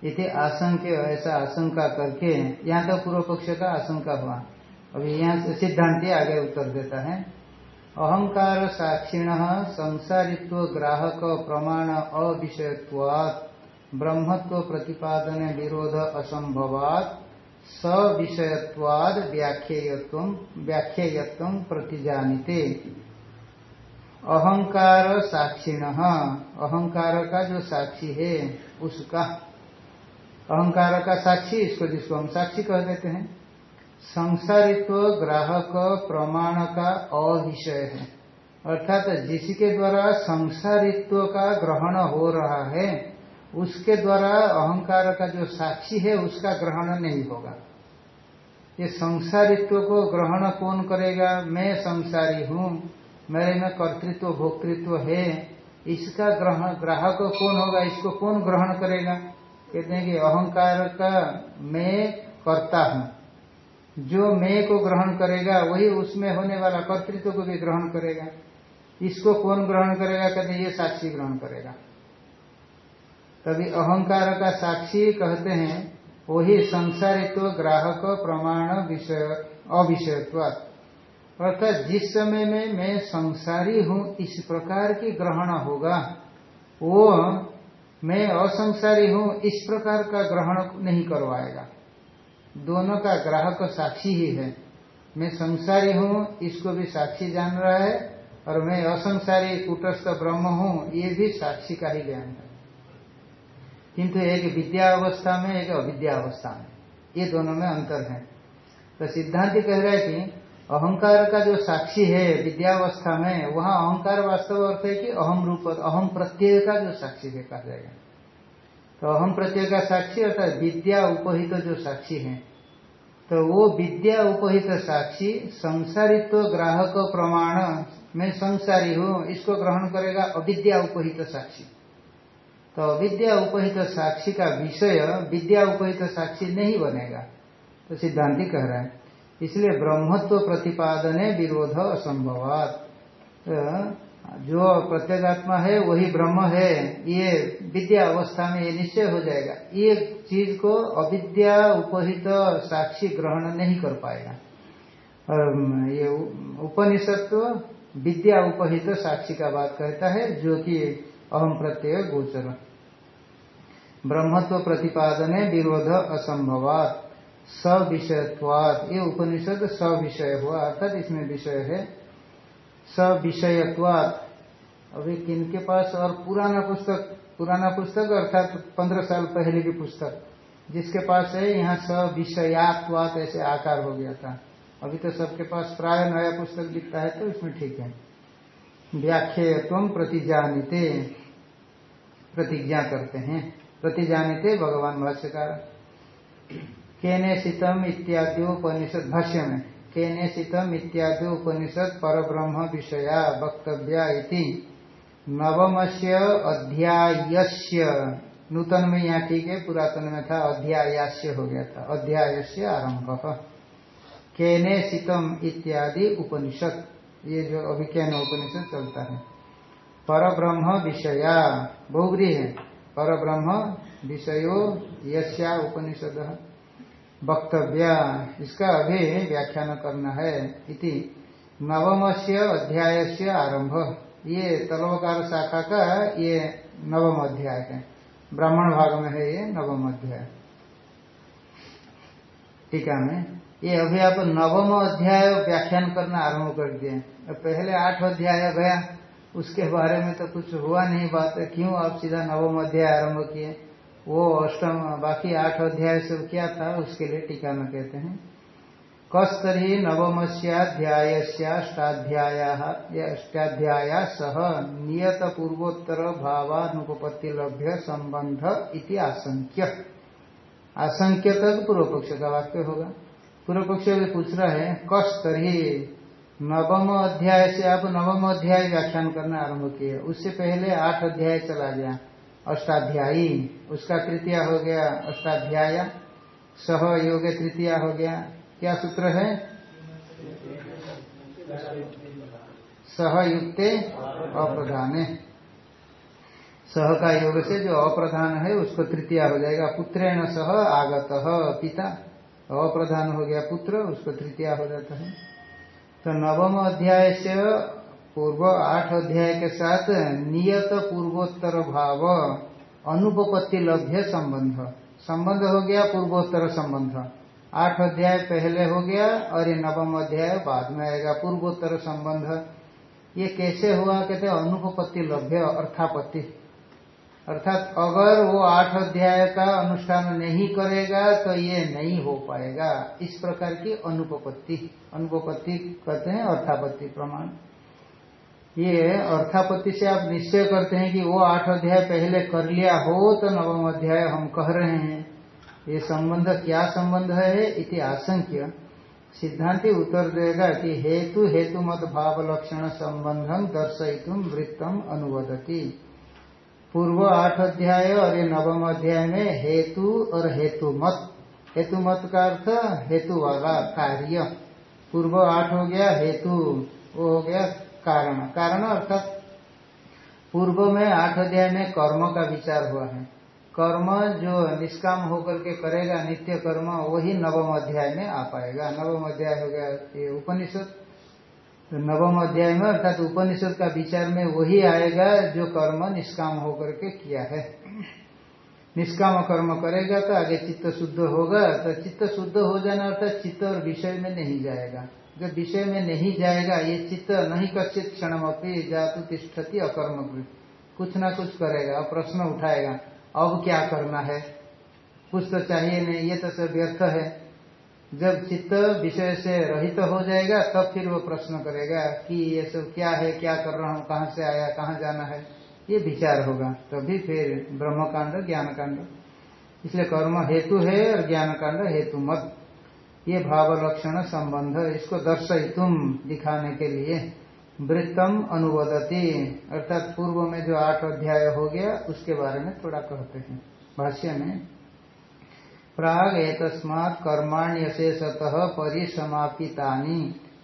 इति आशंक्य ऐसा आशंका करके यहाँ तक पूर्व पक्ष का आशंका हुआ। अभी यहाँ सिद्धांति आगे उत्तर देता है। अहंकार साक्षिण संसारित्व ग्राहक प्रमाण अविषयत्वात्, ब्रह्मत्व प्रतिपादन विरोध असंभवात, सविषयत्वाद व्याख्येयत्व व्याख्येयत्व प्रतिजानिते। अहंकार साक्षिण, अहंकार का जो साक्षी है, उसका अहंकार का साक्षी, इसको जिसको हम साक्षी कह देते हैं। संसारित्व ग्राहक प्रमाण का अविषय है। अर्थात जिसके द्वारा संसारित्व का ग्रहण हो रहा है, उसके द्वारा अहंकार का जो साक्षी है, उसका ग्रहण नहीं होगा। ये संसारित्व को ग्रहण कौन करेगा? मैं संसारी हूँ, मेरे में कर्तृत्व, भोक्तृत्व है। इसका ग्रहण, ग्राहक कौन होगा? इसको कौन ग्रहण करेगा? कहते हैं कि अहंकार का मैं करता हूँ। जो मैं को ग्रहण करेगा, वही उसमें होने वाला कर्तृत्व को भी ग्रहण करेगा। इसको कौन ग्रहण करेगा? कहते ये साक्षी ग्रहण करेगा। तभी अहंकार का साक्षी कहते हैं, वही संसारित्व, ग्राहक, प्रमाण, विषय, अविषयत्व। अर्थात जिस समय में मैं संसारी हूँ, इस प्रकार की ग्रहण होगा। वो मैं असंसारी हूँ, इस प्रकार का ग्रहण नहीं करवाएगा। दोनों का ग्राहक साक्षी ही है। मैं संसारी हूँ, इसको भी साक्षी जान रहा है, और मैं असंसारी कुटस्थ ब्रह्म हूँ, ये भी साक्षी का ही ज्ञान है। किंतु एक विद्या अवस्था में, एक अविद्या अवस्था में, ये दोनों में अंतर है। तो सिद्धांत कह रहा है कि अहंकार का जो साक्षी है, विद्यावस्था में, वहाँ अहंकार वास्तव अर्थ है कि अहम रूप, अहम प्रत्यय का जो साक्षी है, कहा जाएगा। तो अहम प्रत्यय का साक्षी अर्थात विद्या उपहित तो जो साक्षी है तो वो विद्या उपहित तो साक्षी संसारित्व ग्राहक प्रमाण में संसारी हूँ, इसको ग्रहण करेगा अविद्या उपहित तो साक्षी। तो विद्या उपहित साक्षी का विषय, विद्या उपहित साक्षी नहीं बनेगा। तो सिद्धांति कह रहा है इसलिए ब्रह्मत्व प्रतिपादने विरोध असंभवात। तो जो प्रत्येगात्मा है, वही ब्रह्म है। ये विद्या अवस्था में ये निश्चय हो जाएगा। ये चीज़ को अविद्या उपहित साक्षी ग्रहण नहीं कर पाएगा। और ये उपनिषद विद्या उपहित साक्षी का बात कहता है, जो कि अहम प्रत्यय गोचर। ब्रह्मत्व प्रतिपादने विरोध असंभवात। सविषयत्वाद ये उपनिषद सविषय हुआ, अर्थात इसमें विषय है। सविषयत्वाद अभी किन के पास और पुराना पुस्तक? पुराना पुस्तक अर्थात पंद्रह साल पहले की पुस्तक। जिसके पास है, यहाँ सविषयात्वात ऐसे आकार हो गया था। अभी तो सबके पास प्राय नया पुस्तक दिखता है तो इसमें ठीक है। व्याख्यत्व प्रतिजानिते, प्रतिज्ञा करते हैं। प्रतिजानिते भगवान भाष्यकार। केने शीतम इत्यादि उपनिषद भाष्य में, केने शीतम इत्यादि उपनिषद पर ब्रह्म विषया वक्तव्या नवम से अध्याय नूतन में यहाँ ठीक है, पुरातन में था, अध्यायास्य हो गया था अध्याय आरंभ। केने शीतम इत्यादि उपनिषद, ये जो अभिज्ञान उपनिषद चलता है। पर ब्रह्म विषया बहुग्री है। पर ब्रह्म विषयो यश्या उपनिषद। वक्तव्य। इसका अभी व्याख्यान करना है। इति नवम से अध्याय से आरंभ ये तलवकार शाखा का ये नवम अध्याय है। ब्राह्मण भाग में है ये नवम अध्याय। टीका में ये अभी आप नवम अध्याय व्याख्यान करना आरंभ कर दिए। पहले आठ अध्याय गया उसके बारे में तो कुछ हुआ नहीं बात क्यों आप सीधा नवम अध्याय आरंभ किए? वो अष्टम, बाकी आठ अध्याय से क्या था, उसके लिए टीका में कहते हैं। कस्तरी अष्टाध्याय सह नियत पूर्वोत्तर भावानुपत्ति लभ्य संबंध इति आशंक्य। आशंक्य तक पूर्व पक्ष का वाक्य होगा। पूर्व पक्ष भी पूछ रहा है कस तरी नवम अध्याय से आप नवम अध्याय व्याख्यान करना आरंभ किए। उससे पहले आठ अध्याय चला गया। अष्टाध्यायी। उसका तृतीया हो गया, अष्टाध्याय। सह योग तृतीया हो गया। क्या सूत्र है? सहयुक्ते अप्रधान। सह का योग से जो अप्रधान है, उसको तृतीया हो जाएगा। पुत्रेण सह आगत पिता। अप्रधान हो गया पुत्र, उसको तृतीया हो जाता है। तो नवम अध्याय से पूर्व आठ अध्याय के साथ नियत पूर्वोत्तर भाव, अनुपपत्ति लभ्य संबंध। संबंध हो गया पूर्वोत्तर संबंध। आठ अध्याय पहले हो गया और ये नवम अध्याय बाद में आएगा पूर्वोत्तर संबंध। ये कैसे हुआ? कहते अनुपपत्ति लभ्य अर्थापत्ति। अर्थात अगर वो आठ अध्याय का अनुष्ठान नहीं करेगा तो ये नहीं हो पाएगा। इस प्रकार की अनुपपत्ति। अनुपपत्ति कहते हैं अर्थापत्ति प्रमाण। ये अर्थापत्ति से आप निश्चय करते हैं कि वो आठ अध्याय पहले कर लिया हो तो नवम अध्याय हम कह रहे हैं। ये संबंध क्या संबंध है? इति आशंक्य। सिद्धांति उत्तर देगा कि हेतु हेतु मत भाव लक्षण संबंधम दर्शयितुम वृत्तम अनुवदती। पूर्व आठ अध्याय और ये नवम अध्याय में हेतु और हेतु मत हेतु मत का अर्थ हेतु वाला कार्य। पूर्व आठ हो गया, हेतु। वो हो गया कारण। कारण अर्थात पूर्व में आठ अध्याय में कर्म का विचार हुआ है। कर्म जो निष्काम होकर के करेगा, नित्य कर्म, वही नवम अध्याय में आ पाएगा। नवम अध्याय हो गया ये उपनिषद। तो नवम अध्याय में अर्थात उपनिषद का विचार में वही आएगा जो कर्म निष्काम होकर के किया है। निष्काम कर्म करेगा तो आगे चित्त शुद्ध होगा तो चित्त शुद्ध हो जाना अर्थात चित्त और विषय में नहीं जाएगा। जब विषय में नहीं जाएगा, ये चित्त नहीं कश्चित क्षण अपनी जातु तिष्ठती अकर्म कुछ ना कुछ करेगा और प्रश्न उठाएगा, अब क्या करना है? कुछ तो चाहिए नहीं, ये तो सब व्यर्थ है। जब चित्त विषय से रहित तो हो जाएगा, तब फिर वो प्रश्न करेगा कि ये सब क्या है, क्या कर रहा हूँ, कहाँ से आया, कहाँ जाना है? ये विचार होगा। तभी फिर ब्रह्म कांड ज्ञान कांड इसलिए कर्म हेतु है और ज्ञान कांड हेतु मत ये भाव लक्षण संबंध इसको दर्शय तुम दिखाने के लिए। वृत्तम अनुवदती। अर्थात पूर्व में जो आठ अध्याय हो गया, उसके बारे में थोड़ा कहते हैं। भाष्य में, प्राग एतस्मात् कर्माण्यशेषतः परिसमापिता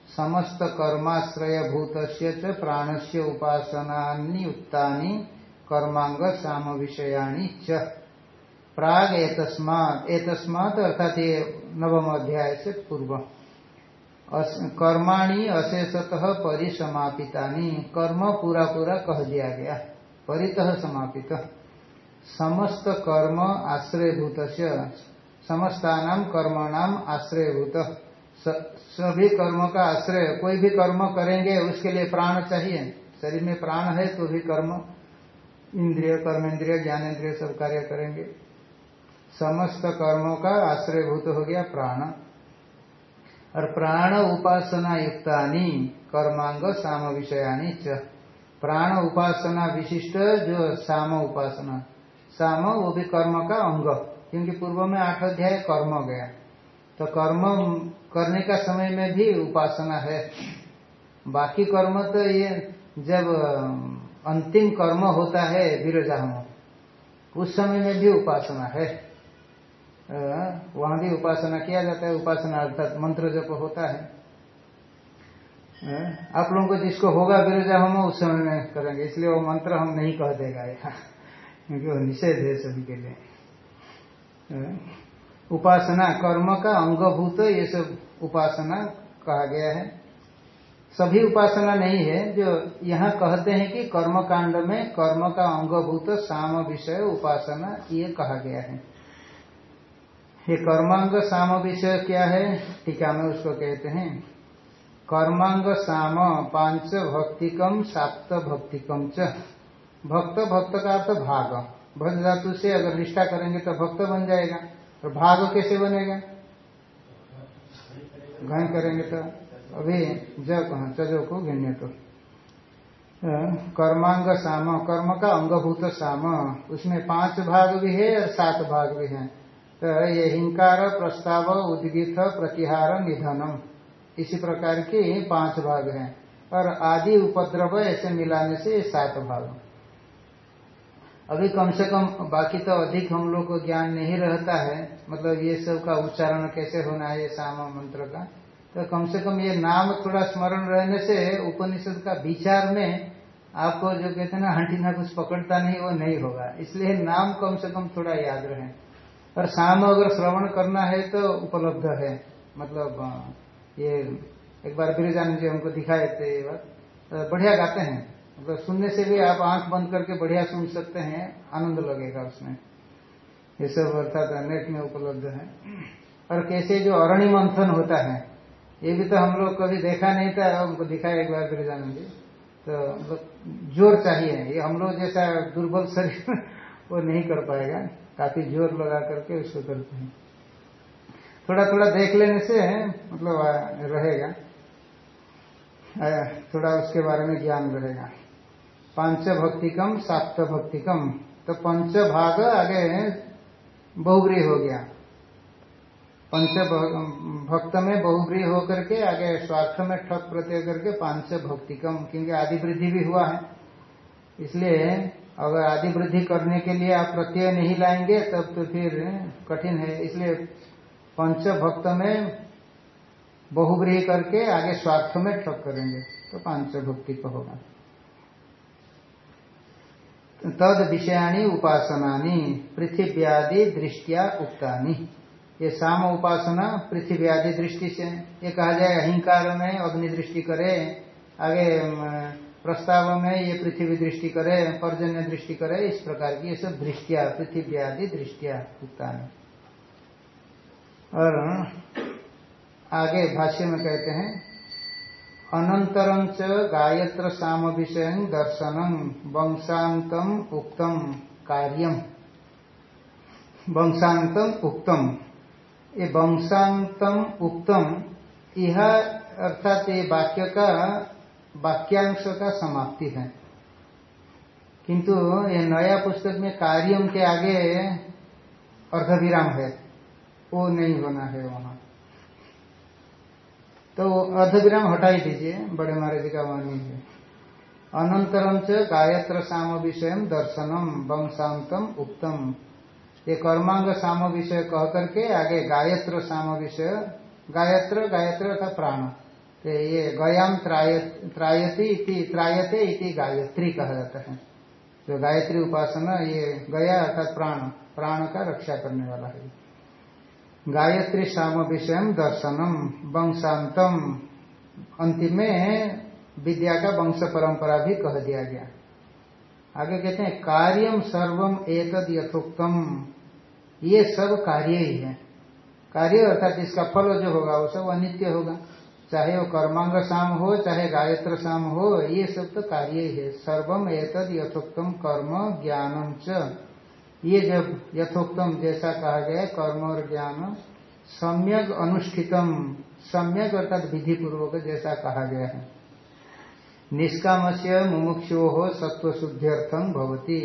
समस्त कर्माश्रय भूत प्राण से उत्तानि कर्मांग साम विषयाणी च। प्राग एतस्मात् अर्थात ये नवम अध्याय से पूर्व कर्माणी अशेषतः परिसमापिता कर्म पूरा पूरा कह दिया गया, परितः समापित। समस्त कर्म आश्रयभूत समस्तानाम कर्मणाम आश्रयभूत। सभी कर्मों का आश्रय, कोई भी कर्म करेंगे, उसके लिए प्राण चाहिए। शरीर में प्राण है तो भी कर्म, इंद्रिय, कर्मेंद्रिय ज्ञानेन्द्रिय सब कार्य करेंगे। समस्त कर्मों का आश्रयभूत हो गया प्राण। और प्राण उपासना युक्तानी कर्मांग साम विषयानी च। प्राण उपासना विशिष्ट, जो साम उपासना। साम, वो भी कर्म का अंग। क्योंकि पूर्व में आठ अध्याय कर्म गया। तो कर्म करने का समय में भी उपासना है। बाकी कर्म तो ये जब अंतिम कर्म होता है विरजाम, उस समय में भी उपासना है। वहाँ भी उपासना किया जाता है। उपासना अर्थात मंत्र जप होता है। आप लोगों को जिसको होगा विरजा हम उस समय में करेंगे। इसलिए वो मंत्र हम नहीं कह देगा यहाँ, क्योंकि वो निषेध है सभी के लिए। उपासना, कर्म का अंगभूत ये सब उपासना कहा गया है। सभी उपासना नहीं है, जो यहाँ कहते हैं कि कर्म कांड में कर्म का अंगभूत साम विषय उपासना ये कहा गया है। ये कर्मांग साम विषय क्या है? टीका में उसको कहते हैं। कर्मांग साम पाँच भक्तिकम, साप्त भक्तिकम च। भक्त भक्त का अर्थ भाग। भक्त धातु से अगर निष्ठा करेंगे तो भक्त बन जाएगा। तो भाग कैसे बनेगा? घन करेंगे तो अभी जब चजो को गिन्य तो। कर्मांग साम, कर्म का अंगभूत साम। उसमें पाँच भाग भी है और सात भाग भी है। तो ये हिंकार, प्रस्ताव, उद्गीत, प्रतिहार, निधनम। इसी प्रकार की पाँच भाग हैं। और आदि उपद्रव ऐसे मिलाने से सात भाग। अभी कम से कम बाकी तो अधिक हम लोग को ज्ञान नहीं रहता है। मतलब ये सब का उच्चारण कैसे होना है, ये साम मंत्र का? तो कम से कम ये नाम थोड़ा स्मरण रहने से उपनिषद का विचार में आपको जो कहते हैं ना हंटीना कुछ पकड़ता नहीं, वो नहीं होगा। इसलिए नाम कम से कम थोड़ा याद रहे। और शाम अगर श्रवण करना है तो उपलब्ध है। मतलब ये एक बार बिरजानंद जी हमको दिखाए थे ये बात। बढ़िया गाते हैं। मतलब सुनने से भी आप आँख बंद करके बढ़िया सुन सकते हैं, आनंद लगेगा उसमें। ये सब अर्थात नेट में उपलब्ध है। और कैसे जो अरणी मंथन होता है, ये भी तो हम लोग कभी देखा नहीं था हमको दिखाया एक बार बिरजानंद जी। तो मतलब ज़ोर चाहिए, ये हम लोग जैसा दुर्बल शरीर वो नहीं कर पाएगा। काफ़ी ज़ोर लगा करके उसको करते हैं। थोड़ा थोड़ा देख लेने से मतलब रहेगा। थोड़ा उसके बारे में ज्ञान रहेगा पंच भक्तिकम सात भक्तिकम तो पंच भाग आगे बहुग्री हो गया। पंच भक्त में बहुग्री होकर के आगे स्वार्थ में ठप प्रत्यय करके पाँच भक्तिकम क्योंकि आदि वृद्धि भी हुआ है। इसलिए अगर आदि वृद्धि करने के लिए आप प्रत्यय नहीं लाएँगे, तब तो फिर कठिन है। इसलिए पंच भक्त में बहुग्रही करके आगे स्वार्थ में ठप करेंगे तो पाँच भक्ति को होगा। तद विषयाणी उपासनानी, पृथ्व्यादि दृष्टिया उक्तानी। ये साम उपासना, पृथ्व्यादि दृष्टि से, ये कहा जाए अहिंकार में अग्नि दृष्टि करे, आगे प्रस्ताव में ये पृथ्वी दृष्टि करे, पर्जन्य दृष्टि करे, इस प्रकार की ये सब दृष्टिया पृथ्वी आदि दृष्टिया उत्तान और आगे भाष्य में कहते हैं अनंतरम च गायत्र साम विषय दर्शनम वंशांतम उक्तम कार्यम वंशांतम उक्तम ये वंशांतम उक्तम यह अर्थात ये वाक्य का वाक्यांश का समाप्ति है। किंतु ये नया पुस्तक में कार्यम के आगे अर्धविराम है, वो नहीं होना है वहाँ। तो अर्धविराम हटा ही दीजिए, बड़े महाराज का वाणी है। अनंतरम च गायत्र साम विषय दर्शनम, वंशांतम उत्तम ये कर्मांग साम विषय कह करके आगे गायत्र साम विषय, गायत्र गायत्र था प्राण। तो ये गयाम त्रायती इति, त्रायते इति गायत्री कहा जाता है। जो गायत्री उपासना, ये गया अर्थात प्राण प्राण का रक्षा करने वाला है। गायत्री श्याम विषय दर्शनम वंशांतम अंतिम में विद्या का वंश परंपरा भी कह दिया गया। आगे कहते हैं कार्यम सर्वम एतद यथोक्तम। ये सब कार्य ही है। कार्य अर्थात इसका फल जो होगा, वो सब अनित्य होगा। चाहे वो कर्मांग शाम हो, चाहे गायत्र शाम हो, ये सब तो कार्य ही है। सर्वम एतद यथोक्तम, कर्म ज्ञानम च। ये जब यथोक्तम जैसा कहा गया कर्म और ज्ञान सम्यक अनुष्ठितम सम्यक अर्थात विधि पूर्वक जैसा कहा गया है। निष्काम से मुमुक्षु हो सत्व शुद्ध्यर्थम भवती।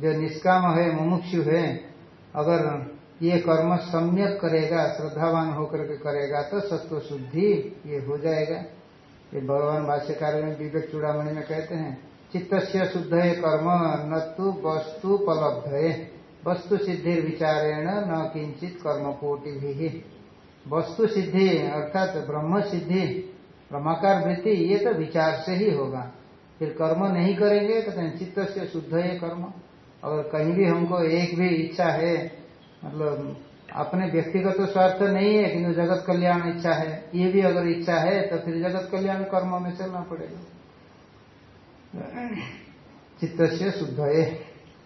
जो निष्काम है, मुमुक्षु है, अगर ये कर्म सम्यक करेगा, श्रद्धावान होकर के करेगा तो सत्व शुद्धि ये हो जाएगा। ये भगवान भाष्यकार में विवेक चूड़ामणि में कहते हैं चित्त से शुद्ध कर्म, न तो वस्तु उपलब्ध वस्तु सिद्धि विचारेण न किंचित कर्म कोटि भी वस्तु सिद्धि, अर्थात ब्रह्म सिद्धि, ब्रह्माकार वृत्ति, ये तो विचार से ही होगा। फिर कर्म नहीं करेंगे तो कहीं चित्त से शुद्ध है कर्म। अगर कहीं भी हमको एक भी इच्छा है मतलब अपने व्यक्तिगत तो स्वार्थ नहीं है किंतु जगत कल्याण इच्छा है, ये भी अगर इच्छा है तो फिर जगत कल्याण कर्म में चलना पड़ेगा। चित्त से शुद्ध है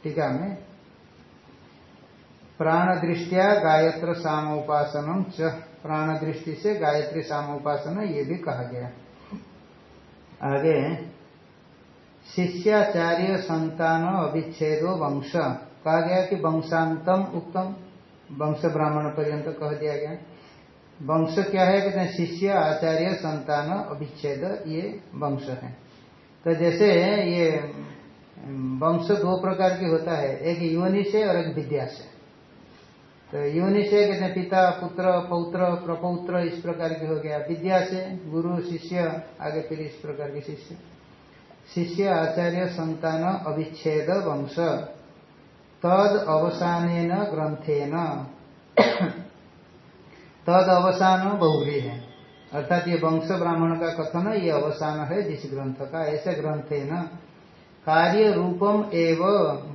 टीका में। प्राण दृष्टिया गायत्र साम उपासनम च प्राण दृष्टि से गायत्री साम उपासना ये भी कहा गया। आगे, शिष्याचार्य संतान अभिच्छेदो वंश। कहा गया कि वंशांतम उत्तम वंश ब्राह्मण पर्यंत कह दिया गया। वंश क्या है? कहते हैं, शिष्य, आचार्य, संतान अभिच्छेद ये वंश है। तो जैसे ये वंश दो प्रकार की होता है, एक योनि से और एक विद्या से तो योनि से कहते हैं पिता, पुत्र, पौत्र, प्रपौत्र, इस प्रकार की हो गया। विद्या से गुरु, शिष्य, आगे फिर इस प्रकार के शिष्य। शिष्य, आचार्य, संतान, अविच्छेद, वंश। तद अवसान ग्रंथेन। तद अवसान बहुरी है अर्थात ये वंश ब्राह्मण का कथन है, ये अवसान है जिस ग्रंथ का। ऐसे ग्रंथ है न। कार्य रूपम एव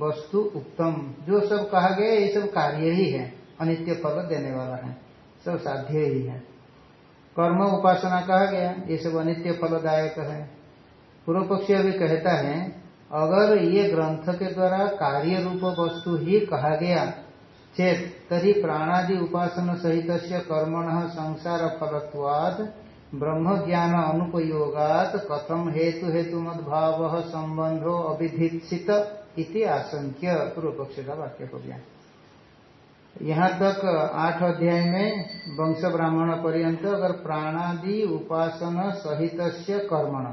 वस्तु उत्तम जो सब कहा गया ये सब कार्य ही है। अनित्य फल देने वाला है। सब साध्य ही है। कर्म उपासना कहा गया। ये सब अनित्य फलदायक है। पूर्व पक्षी अभी कहता है, अगर ये ग्रंथ के द्वारा कार्य रूप वस्तु ही कहा गया चेत तरी प्राणादि उपासन सहित कर्मण संसार फलत्वाद ब्रह्म ज्ञान अनुपयोगात कथम हेतु हेतु मद्भाव संबंधो अभिधित इति आशंक्य पूर्व पक्ष का वाक्य हो गया यहाँ तक आठ अध्याय में वंश ब्राह्मण पर्यंत अगर प्राणादि उपासन सहित कर्मण,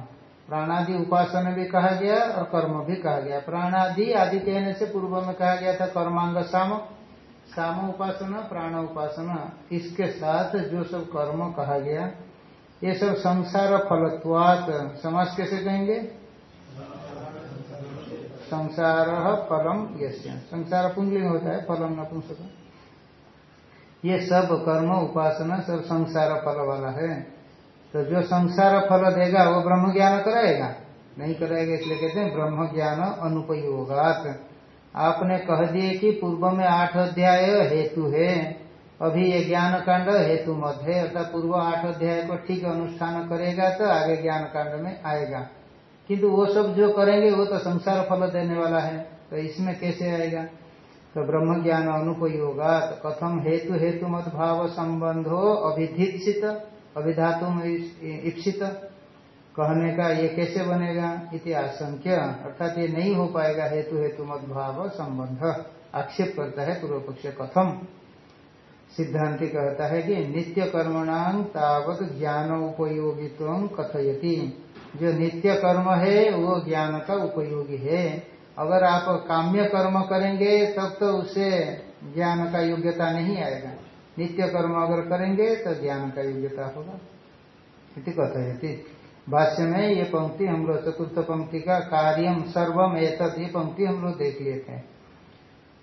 प्राणादि उपासन भी कहा गया और कर्म भी कहा गया। प्राणादि आदि कहने से पूर्व में कहा गया था कर्मांग साम साम उपासना प्राण उपासना इसके साथ जो सब कर्म कहा गया, ये सब संसार फलत्वात। समाज कैसे कहेंगे? संसार फलम यश्य संसार पुंगलिंग होता है, फलम न नपुंसक ये सब कर्म, उपासना सब संसार फल वाला है। तो जो संसार फल देगा, वो ब्रह्म ज्ञान कराएगा? नहीं कराएगा, इसलिए कहते हैं ब्रह्म ज्ञान अनुपयोगात। आपने कह दिए कि पूर्व में आठ अध्याय हेतु है, अभी ये ज्ञान कांड हेतु मत है अर्थात पूर्व आठ अध्याय को ठीक अनुष्ठान करेगा तो आगे ज्ञान कांड में आएगा। किंतु वो सब जो करेंगे, वो तो संसार फल देने वाला है तो इसमें कैसे आएगा? तो ब्रह्म ज्ञान अनुपय होगा तो कथम हेतु हेतु मत भाव संबंधो अभिधित अभिधातु इप्सित। कहने का ये कैसे बनेगा? इति आशंक्य। अर्थात ये नहीं हो पाएगा हेतु हेतु मत भाव संबंध। आक्षेप करता है पूर्व पक्ष कथम। सिद्धांति कहता है कि नित्य कर्मणांग तावत ज्ञान उपयोगित्व कथयति। जो नित्य कर्म है, वो ज्ञान का उपयोगी है। अगर आप काम्य कर्म करेंगे, तब तो उसे ज्ञान का योग्यता नहीं आएगा। नित्य कर्म अगर करेंगे तो ज्ञान का योग्यता होगा। इति कथयति। भाष्य में ये पंक्ति हम लोग चतुर्थ पंक्ति का कार्यम सर्वम एतद, ये पंक्ति हम लोग देख लिए थे।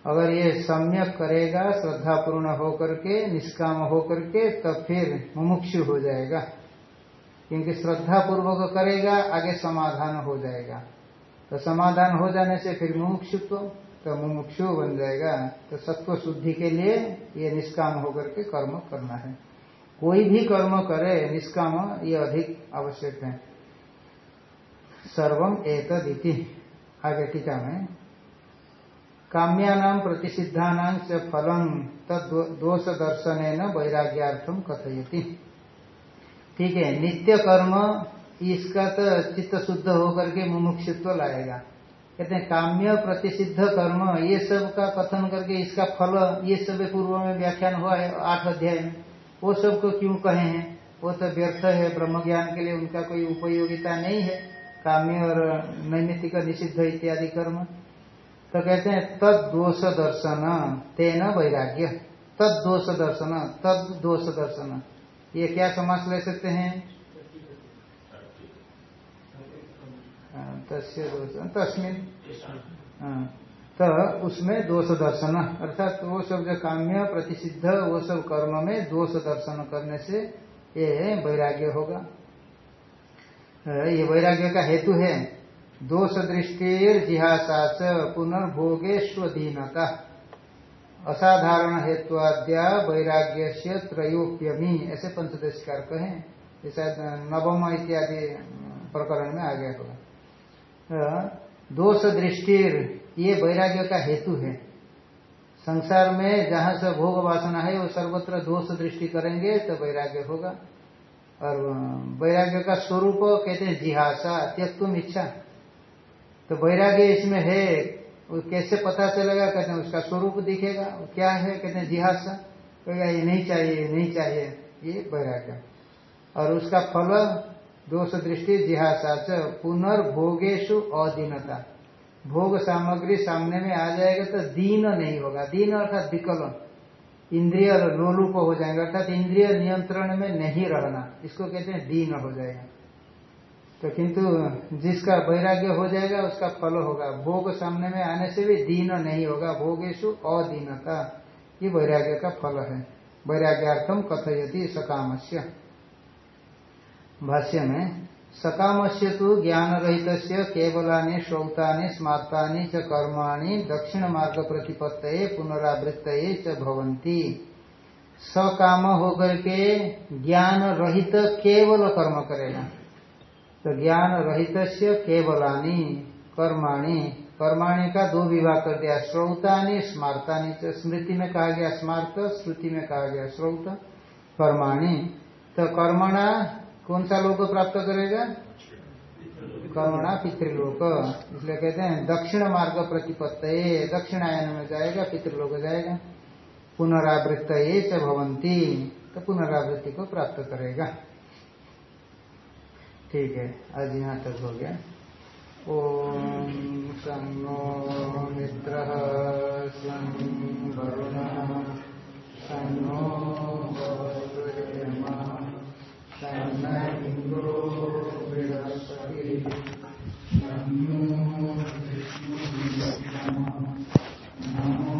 अगर ये सम्यक करेगा श्रद्धा पूर्ण होकर के, निष्काम होकर के, तब फिर मुमुक्षु हो जाएगा। क्योंकि श्रद्धा पूर्वक करेगा, आगे समाधान हो जाएगा। तो समाधान हो जाने से फिर मुमुक्षुत्व तो मुमुक्षु बन जाएगा। तो सत्व शुद्धि के लिए ये निष्काम होकर के कर्म करना है। कोई भी कर्म करे, निष्काम, ये अधिक आवश्यक है। सर्वम एतदिति। आगे टीका में काम्यानाम प्रतिषिद्धानां च फलम तोष दर्शन वैराग्यार्थम कथयति। ठीक है, नित्य कर्म इसका तो चित्त शुद्ध होकर के मुमुक्षित्व लाएगा। कहते हैं, काम्य प्रतिषिद्ध कर्म, ये सब का कथन करके इसका फल, ये सब पूर्व में व्याख्यान हुआ है, आठ अध्याय में। वो सबको क्यों कहे हैं? वो तो व्यर्थ है ब्रह्म ज्ञान के लिए उनका कोई उपयोगिता नहीं है। काम्य और नैमित्तिक निषिद्ध इत्यादि कर्म। तो कहते हैं तद दोष दर्शन तेन वैराग्य। तद दोष दर्शन तद दोष दर्शन। ये क्या समास ले सकते हैं? हाँ, दोष तस्मिन। हाँ, तो उसमें दोष दर्शन अर्थात वो सब जो काम्य प्रतिषिद्ध वो सब कर्म में दोष दर्शन करने से ये वैराग्य होगा। ये वैराग्य का हेतु है। दोष दृष्टि जिहासा पुनर्भोगे स्वधीनता असाधारण हेत्वाद्या वैराग्य से त्रयोप्यमी। ऐसे पंचदशकार कहें। जैसा नवम इत्यादि प्रकरण में आ गया होगा। दोष दृष्टि ये वैराग्य का हेतु है। संसार में जहाँ से भोग वासना है, वो सर्वत्र दोष दृष्टि करेंगे तो वैराग्य होगा। और वैराग्य का स्वरूप कहते हैं जिहासा, त्यक्तुम इच्छा। तो वैराग्य इसमें है, वो कैसे पता चलेगा? कहते हैं उसका स्वरूप दिखेगा। क्या है? कहते हैं जिहासा। कहेगा ये नहीं चाहिए, ये नहीं चाहिए, ये वैराग्य। और उसका फल, दोष दृष्टि जिहासा पुनर्भोगेशु अधीनता। भोग सामग्री सामने में आ जाएगा तो दीन नहीं होगा। दीन अर्थात विकलन। इंद्रिय लोलुप हो जाएगा। अर्थात इंद्रिय नियंत्रण में नहीं रहना। इसको कहते हैं दीन हो जाएगा। तो किंतु जिसका वैराग्य हो जाएगा, उसका फल होगा। भोग सामने में आने से भी दीन नहीं होगा। भोगेशु अदीनता। ये वैराग्य का फल है। वैराग्यार्थम कथयति सकामस्य। भाष्य में सकामस्य तो ज्ञान रहित केवलानि श्रौतानि, स्मार्तानि च कर्माणि दक्षिण मार्ग प्रतिपत्त पुनरावृत्त च भवंती सकाम होकर के ज्ञान रहित केवल कर्म करेगा तो ज्ञान रहित केवलानी कर्माणी कर्माणी का दो विभाग कर दिया श्रौतानी, स्मार्तानी स्मृति में कहा गया स्मार्त श्रुति में कहा गया श्रौत, कर्माणी। तो कर्मणा कौन सा लोक प्राप्त करेगा? करुणा पितृलोक। इसलिए कहते हैं, दक्षिण मार्ग प्रतिपत्त दक्षिणायन में जाएगा, पितृलोक जाएगा। पुनरावृत्त च भवंती तो पुनरावृत्ति को प्राप्त करेगा। ठीक है, आज यहाँ तक हो गया। ओम सन्नो मित्र सन्नो नमो